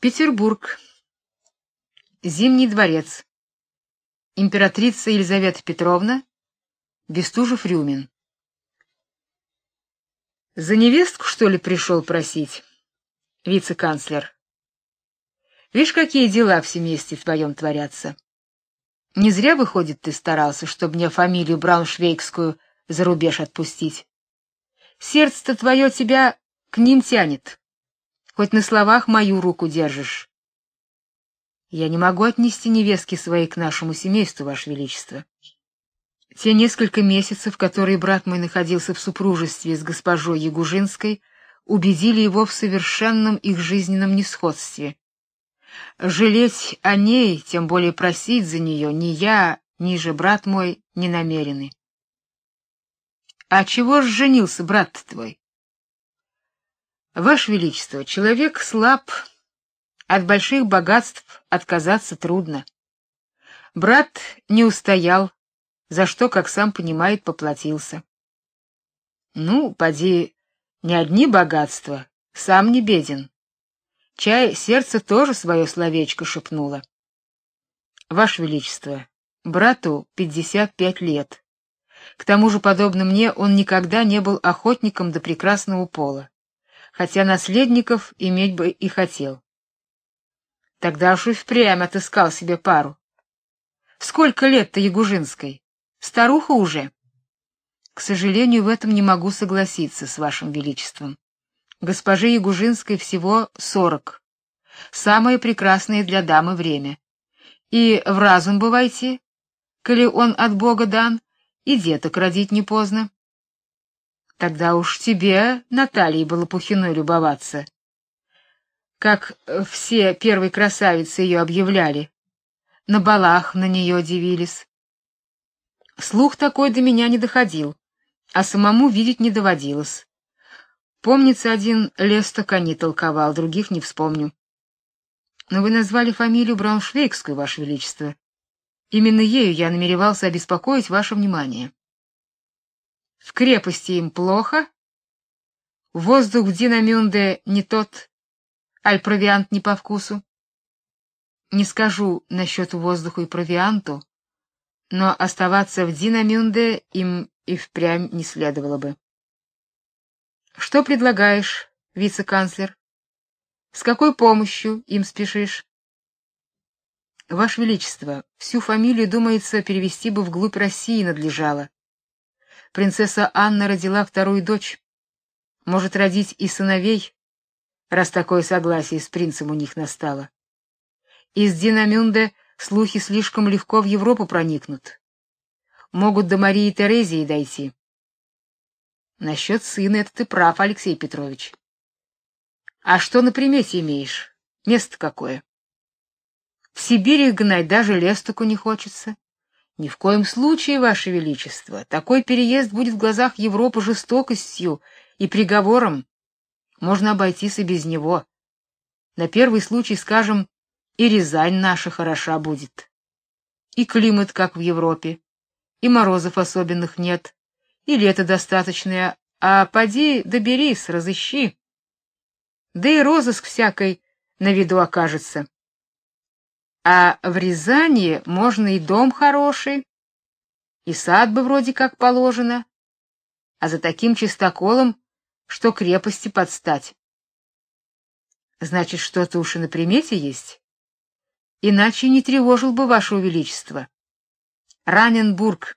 Петербург. Зимний дворец. Императрица Елизавета Петровна, Бестужев-Рюмин. За невестку, что ли, пришел просить? Вице-канцлер. Видишь, какие дела в семействе твоем творятся. Не зря, выходит, ты старался, чтобы мне фамилию Брауншвейгскую за рубеж отпустить. Сердце-то твое тебя к ним тянет. Хоть на словах мою руку держишь. Я не могу отнести невестки своей к нашему семейству, ваше величество. Те несколько месяцев, которые брат мой находился в супружестве с госпожой Ягужинской, убедили его в совершенном их жизненном несходстве. Жалеть о ней, тем более просить за нее, ни я, ни же брат мой не намерены. А чего ж женился брат твой? Ваше величество, человек слаб, от больших богатств отказаться трудно. Брат не устоял, за что, как сам понимает, поплатился. Ну, поди, не одни богатства, сам не беден. Чай сердце тоже свое словечко шепнуло. Ваше величество, брату пятьдесят пять лет. К тому же, подобно мне, он никогда не был охотником до прекрасного пола хотя наследников иметь бы и хотел. Тогда уж и впрямь отыскал себе пару. Сколько лет-то Ягужинской? Старуха уже. К сожалению, в этом не могу согласиться с вашим величеством. Госпоже Ягужинской всего сорок. Самое прекрасное для дамы время. И в разум бывайте, коли он от Бога дан, и деток родить не поздно. Тогда уж тебе, Наталье, было Пухиной любоваться. Как все первые красавицы ее объявляли. На балах на нее дивились. Слух такой до меня не доходил, а самому видеть не доводилось. Помнится, один лес кони толковал, других не вспомню. Но вы назвали фамилию Брауншвейгскую, ваше величество. Именно ею я намеревался обеспокоить ваше внимание. В крепости им плохо. Воздух в Динамюнде не тот, аль провиант не по вкусу. Не скажу насчет воздуха и провианту, но оставаться в Динамюнде им и впрямь не следовало бы. Что предлагаешь, вице-канцлер? С какой помощью им спешишь? Ваше величество, всю фамилию, думается, перевести бы вглубь России надлежало принцесса Анна родила вторую дочь. Может родить и сыновей, раз такое согласие с принцем у них настало. Из Динамюнде слухи слишком легко в Европу проникнут. Могут до Марии Терезии дойти. Насчет сына это ты прав, Алексей Петрович. А что на примете имеешь? Место какое? В Сибири гнать даже лестуку не хочется. Ни в коем случае, ваше величество, такой переезд будет в глазах Европы жестокостью и приговором. Можно обойтись и без него. На первый случай, скажем, и Рязань наша хороша будет. И климат как в Европе, и морозов особенных нет, и лето достаточное, а поди доберись, разыщи. Да и розыск всякой на виду окажется. А в Рязани можно и дом хороший, и сад бы вроде как положено, а за таким чистоколом, что крепости подстать. Значит, что-то уж и на примете есть. Иначе не тревожил бы ваше величество. Раненбург.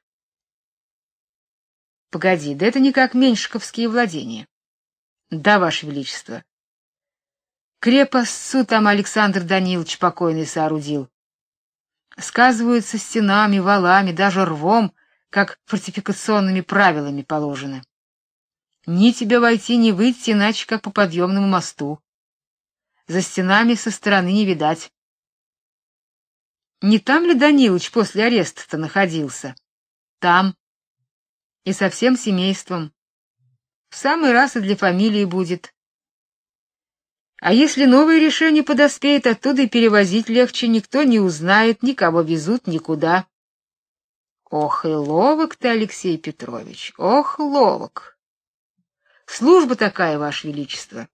Погоди, да это не как меньшиковские владения. Да, ваше величество. Крепостцу там Александр Данилович покойный соорудил. Сказываются стенами, валами, даже рвом, как фортификационными правилами положено. Ни тебе войти, ни выйти, иначе как по подъемному мосту. За стенами со стороны не видать. Не там ли Данилович после ареста-то находился? Там. И со всем семейством. В самый раз и для фамилии будет. А если новое решение подоспеет, оттуда и перевозить легче, никто не узнает, никого везут никуда. Ох, и ловок ты, Алексей Петрович, ох, ловок. Служба такая, ваше величество.